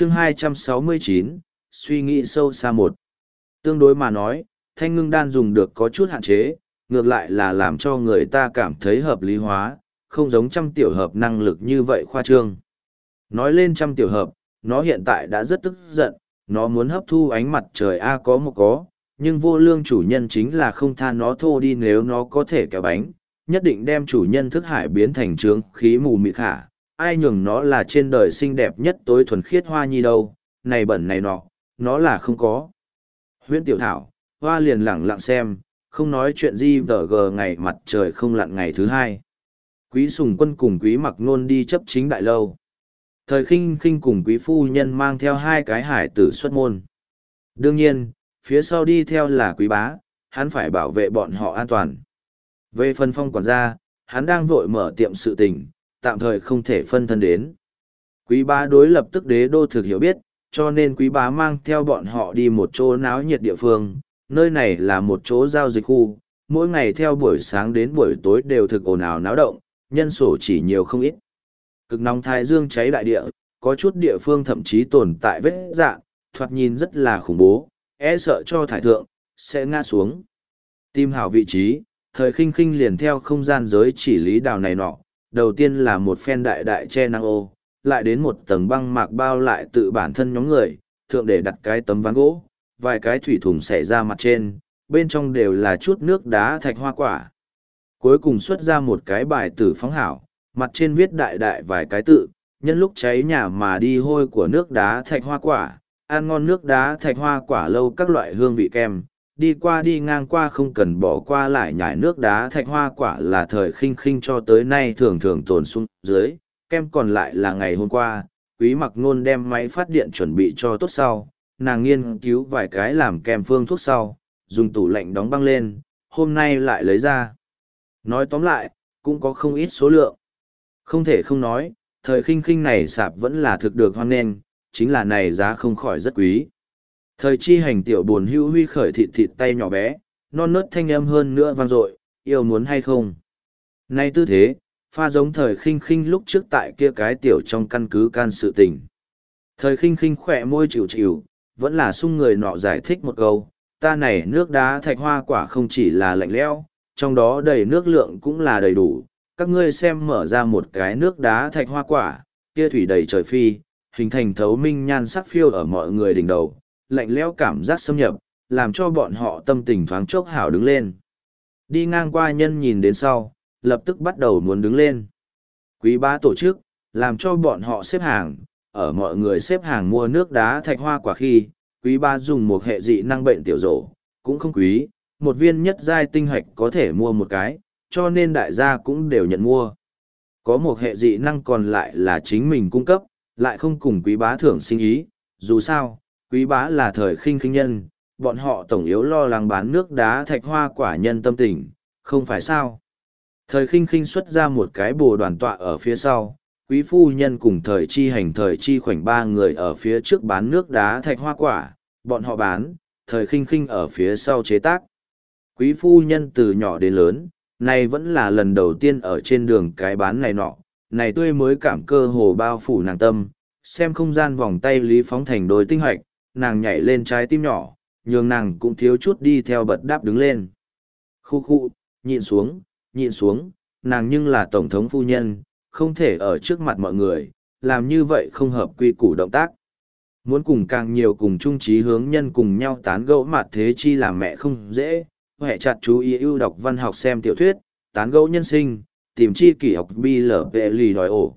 chương 269, suy nghĩ sâu xa một. Tương đối mà nói, thanh ngưng đan dùng được có chút hạn chế, ngược lại là làm cho người ta cảm thấy hợp lý hóa, không giống trăm tiểu hợp năng lực như vậy khoa trương. Nói lên trăm tiểu hợp, nó hiện tại đã rất tức giận, nó muốn hấp thu ánh mặt trời A có một có, nhưng vô lương chủ nhân chính là không tha nó thô đi nếu nó có thể kéo bánh, nhất định đem chủ nhân thức hải biến thành trướng khí mù mịt khả. Ai nhường nó là trên đời xinh đẹp nhất tối thuần khiết hoa nhi đâu, này bẩn này nọ, nó là không có. Huyễn tiểu thảo, hoa liền lẳng lặng xem, không nói chuyện gì vở gờ ngày mặt trời không lặn ngày thứ hai. Quý sùng quân cùng quý mặc nôn đi chấp chính đại lâu. Thời khinh khinh cùng quý phu nhân mang theo hai cái hải tử xuất môn. Đương nhiên, phía sau đi theo là quý bá, hắn phải bảo vệ bọn họ an toàn. Về phần phong quản gia, hắn đang vội mở tiệm sự tình, tạm thời không thể phân thân đến. Quý bá đối lập tức đế đô thực hiểu biết, cho nên quý bá mang theo bọn họ đi một chỗ náo nhiệt địa phương, nơi này là một chỗ giao dịch khu, mỗi ngày theo buổi sáng đến buổi tối đều thực ồn ào náo động, nhân sổ chỉ nhiều không ít. Cực nóng thái dương cháy đại địa, có chút địa phương thậm chí tồn tại vết dạng, thoạt nhìn rất là khủng bố, e sợ cho thải thượng, sẽ ngã xuống. Tim hảo vị trí, thời khinh khinh liền theo không gian giới chỉ lý đào này nọ, đầu tiên là một phen đại đại che năng ô, lại đến một tầng băng mạc bao lại tự bản thân nhóm người, thượng để đặt cái tấm ván gỗ, vài cái thủy thùng xẻ ra mặt trên, bên trong đều là chút nước đá thạch hoa quả. Cuối cùng xuất ra một cái bài tử phóng hảo, mặt trên viết đại đại vài cái tự, nhân lúc cháy nhà mà đi hôi của nước đá thạch hoa quả, ăn ngon nước đá thạch hoa quả lâu các loại hương vị kem, đi qua đi ngang qua không cần bỏ qua lại nhải nước đá thạch hoa quả là thời khinh khinh cho tới nay thường thường tồn xuống dưới, kem còn lại là ngày hôm qua, quý mặc nôn đem máy phát điện chuẩn bị cho tốt sau, nàng nghiên cứu vài cái làm kem phương thuốc sau, dùng tủ lạnh đóng băng lên, hôm nay lại lấy ra. Nói tóm lại, cũng có không ít số lượng. Không thể không nói, thời khinh khinh này sạp vẫn là thực được hoan nghênh, chính là này giá không khỏi rất quý. Thời chi hành tiểu buồn hưu huy khởi thịt thịt tay nhỏ bé, non nớt thanh âm hơn nữa vang dội, yêu muốn hay không. Nay tư thế, pha giống thời khinh khinh lúc trước tại kia cái tiểu trong căn cứ can sự tình. Thời khinh khinh khỏe môi chịu chịu, vẫn là sung người nọ giải thích một câu, ta này nước đá thạch hoa quả không chỉ là lạnh lẽo, trong đó đầy nước lượng cũng là đầy đủ, các ngươi xem mở ra một cái nước đá thạch hoa quả, kia thủy đầy trời phi, hình thành thấu minh nhan sắc phiêu ở mọi người đỉnh đầu, lạnh lẽo cảm giác xâm nhập, làm cho bọn họ tâm tình thoáng chốc hảo đứng lên. Đi ngang qua nhân nhìn đến sau, lập tức bắt đầu muốn đứng lên. Quý bá tổ chức, làm cho bọn họ xếp hàng, ở mọi người xếp hàng mua nước đá thạch hoa quả khi, quý bá dùng một hệ dị năng bệnh tiểu rổ, cũng không quý, một viên nhất giai tinh hạch có thể mua một cái, cho nên đại gia cũng đều nhận mua. Có một hệ dị năng còn lại là chính mình cung cấp, lại không cùng quý bá thưởng sinh ý, dù sao, quý bá là thời khinh khinh nhân, bọn họ tổng yếu lo lắng bán nước đá thạch hoa quả nhân tâm tình, không phải sao. Thời khinh khinh xuất ra một cái bồ đoàn tọa ở phía sau, quý phu nhân cùng thời chi hành thời chi khoảnh ba người ở phía trước bán nước đá thạch hoa quả, bọn họ bán, thời khinh khinh ở phía sau chế tác. Quý phu nhân từ nhỏ đến lớn, này vẫn là lần đầu tiên ở trên đường cái bán này nọ, này tươi mới cảm cơ hồ bao phủ nàng tâm, xem không gian vòng tay lý phóng thành đôi tinh hoạch, nàng nhảy lên trái tim nhỏ, nhường nàng cũng thiếu chút đi theo bật đáp đứng lên. Khu khu, nhịn xuống, nhịn xuống, nàng nhưng là tổng thống phu nhân, không thể ở trước mặt mọi người, làm như vậy không hợp quy củ động tác. Muốn cùng càng nhiều cùng chung trí hướng nhân cùng nhau tán gẫu mặt thế chi làm mẹ không dễ, hệ chặt chú ý ưu đọc văn học xem tiểu thuyết, tán gẫu nhân sinh, tìm chi kỷ học bi lở vệ lì đòi ổ.